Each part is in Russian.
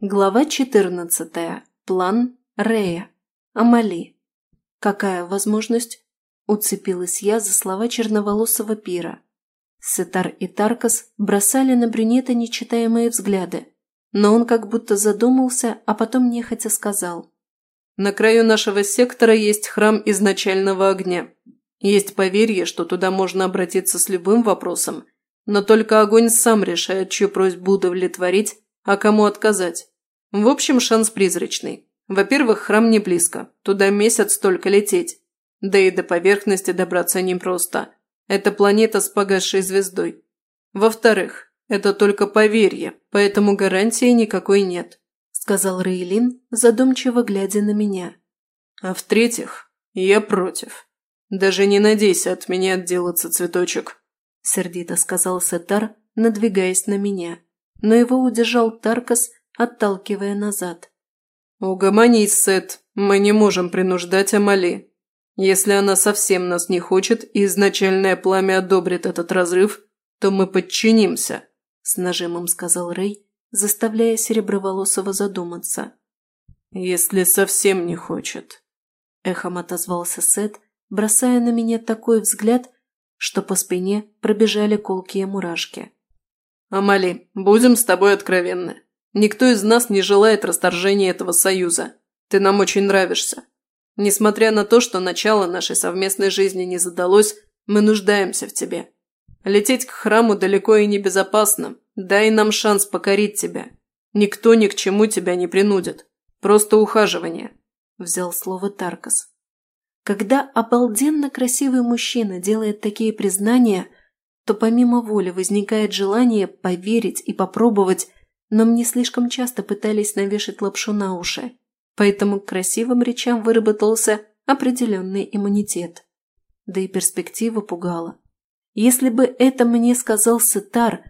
Глава 14. План Рея. Амали. Какая возможность? Уцепилась я за слова черноволосого пира. Сетар и Таркас бросали на брюнета нечитаемые взгляды, но он как будто задумался, а потом нехотя сказал. «На краю нашего сектора есть храм изначального огня. Есть поверье, что туда можно обратиться с любым вопросом, но только огонь сам решает, чью просьбу удовлетворить, а кому отказать. В общем, шанс призрачный. Во-первых, храм не близко, туда месяц только лететь. Да и до поверхности добраться непросто. Это планета с погасшей звездой. Во-вторых, это только поверье, поэтому гарантии никакой нет», – сказал Рейлин, задумчиво глядя на меня. «А в-третьих, я против. Даже не надейся от меня отделаться, цветочек», – сердито сказал Сетар, надвигаясь на меня но его удержал Таркас, отталкивая назад. «Угомонись, Сет, мы не можем принуждать Амали. Если она совсем нас не хочет и изначальное пламя одобрит этот разрыв, то мы подчинимся», – с нажимом сказал Рэй, заставляя Сереброволосого задуматься. «Если совсем не хочет», – эхом отозвался Сет, бросая на меня такой взгляд, что по спине пробежали колкие мурашки. «Амали, будем с тобой откровенны. Никто из нас не желает расторжения этого союза. Ты нам очень нравишься. Несмотря на то, что начало нашей совместной жизни не задалось, мы нуждаемся в тебе. Лететь к храму далеко и небезопасно. Дай нам шанс покорить тебя. Никто ни к чему тебя не принудит. Просто ухаживание», – взял слово Таркас. Когда обалденно красивый мужчина делает такие признания – то помимо воли возникает желание поверить и попробовать, но мне слишком часто пытались навешать лапшу на уши, поэтому к красивым речам выработался определенный иммунитет. Да и перспектива пугала. Если бы это мне сказал Сетар,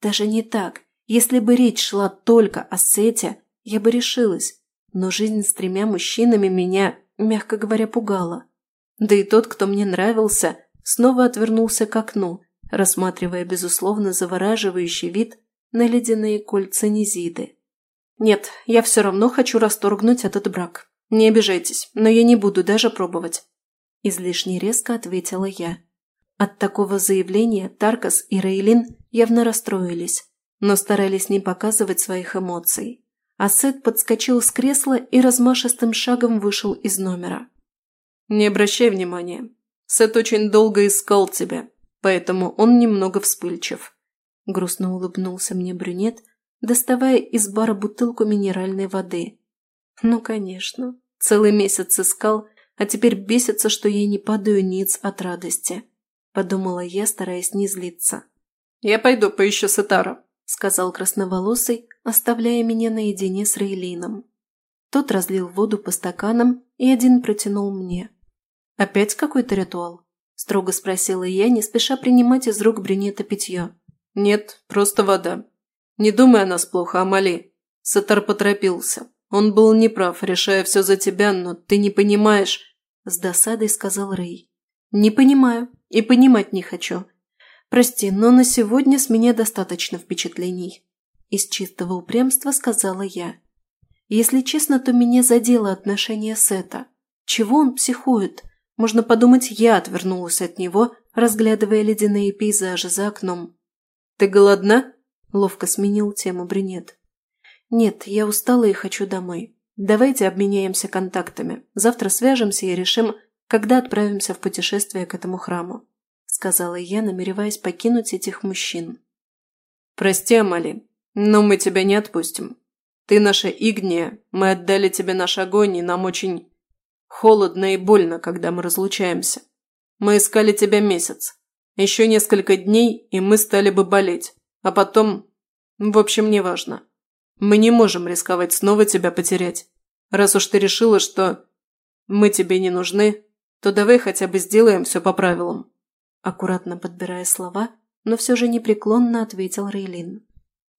даже не так, если бы речь шла только о Сете, я бы решилась, но жизнь с тремя мужчинами меня, мягко говоря, пугала. Да и тот, кто мне нравился, снова отвернулся к окну – рассматривая, безусловно, завораживающий вид на ледяные кольца Низиды. «Нет, я все равно хочу расторгнуть этот брак. Не обижайтесь, но я не буду даже пробовать», – излишне резко ответила я. От такого заявления Таркас и Рейлин явно расстроились, но старались не показывать своих эмоций. А Сет подскочил с кресла и размашистым шагом вышел из номера. «Не обращай внимания. Сет очень долго искал тебя поэтому он немного вспыльчив. Грустно улыбнулся мне брюнет, доставая из бара бутылку минеральной воды. Ну, конечно, целый месяц искал, а теперь бесится, что я не падаю ниц от радости. Подумала я, стараясь не злиться. «Я пойду поищу Сетара», – сказал красноволосый, оставляя меня наедине с Рейлином. Тот разлил воду по стаканам и один протянул мне. «Опять какой-то ритуал?» строго спросила я, не спеша принимать из рук брюнета питье. «Нет, просто вода. Не думай о нас плохо, Амали». Сатар поторопился. «Он был неправ, решая все за тебя, но ты не понимаешь...» С досадой сказал Рэй. «Не понимаю и понимать не хочу. Прости, но на сегодня с меня достаточно впечатлений». Из чистого упрямства сказала я. Если честно, то меня задело отношение Сета. Чего он психует? Можно подумать, я отвернулась от него, разглядывая ледяные пейзажи за окном. «Ты голодна?» – ловко сменил тему брюнет. «Нет, я устала и хочу домой. Давайте обменяемся контактами. Завтра свяжемся и решим, когда отправимся в путешествие к этому храму», – сказала я, намереваясь покинуть этих мужчин. «Прости, Амали, но мы тебя не отпустим. Ты наша Игния, мы отдали тебе наш огонь, и нам очень Холодно и больно, когда мы разлучаемся. Мы искали тебя месяц. Еще несколько дней, и мы стали бы болеть. А потом... В общем, неважно. Мы не можем рисковать снова тебя потерять. Раз уж ты решила, что мы тебе не нужны, то давай хотя бы сделаем все по правилам». Аккуратно подбирая слова, но все же непреклонно ответил Рейлин.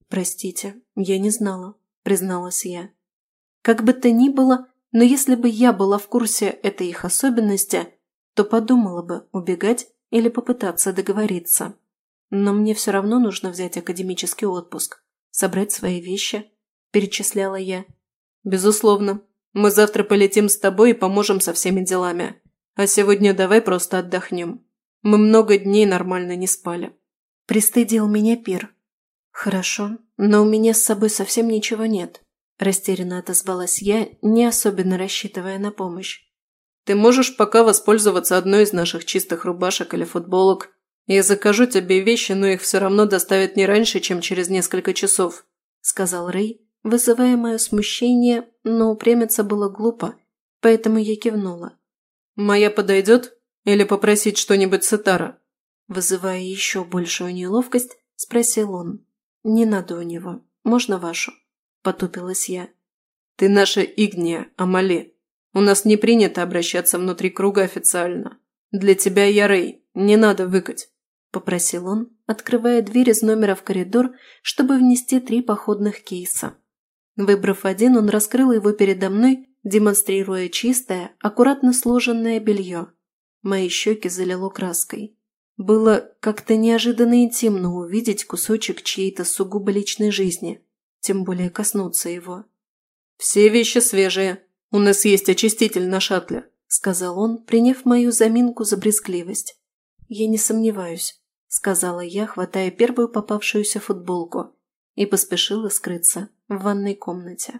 «Простите, я не знала», – призналась я. Как бы то ни было, но если бы я была в курсе этой их особенности, то подумала бы, убегать или попытаться договориться. Но мне все равно нужно взять академический отпуск, собрать свои вещи. – перечисляла я. «Безусловно. Мы завтра полетим с тобой и поможем со всеми делами. А сегодня давай просто отдохнем. Мы много дней нормально не спали». Пристыдил меня пир. «Хорошо, но у меня с собой совсем ничего нет», – растерянно отозвалась я, не особенно рассчитывая на помощь. «Ты можешь пока воспользоваться одной из наших чистых рубашек или футболок. Я закажу тебе вещи, но их все равно доставят не раньше, чем через несколько часов», – сказал Рэй, вызывая мое смущение, но упрямиться было глупо, поэтому я кивнула. «Моя подойдет? Или попросить что-нибудь с Этара?» Вызывая еще большую неловкость, спросил он. «Не надо у него. Можно вашу?» – потупилась я. «Ты наша Игния, Амали. У нас не принято обращаться внутри круга официально. Для тебя я Рэй. Не надо выкать», – попросил он, открывая дверь из номера в коридор, чтобы внести три походных кейса. Выбрав один, он раскрыл его передо мной, демонстрируя чистое, аккуратно сложенное белье. Мои щеки залило краской. Было как-то неожиданно интимно увидеть кусочек чьей-то сугубо личной жизни, тем более коснуться его. «Все вещи свежие. У нас есть очиститель на шаттле», – сказал он, приняв мою заминку за брезгливость. «Я не сомневаюсь», – сказала я, хватая первую попавшуюся футболку, и поспешила скрыться в ванной комнате.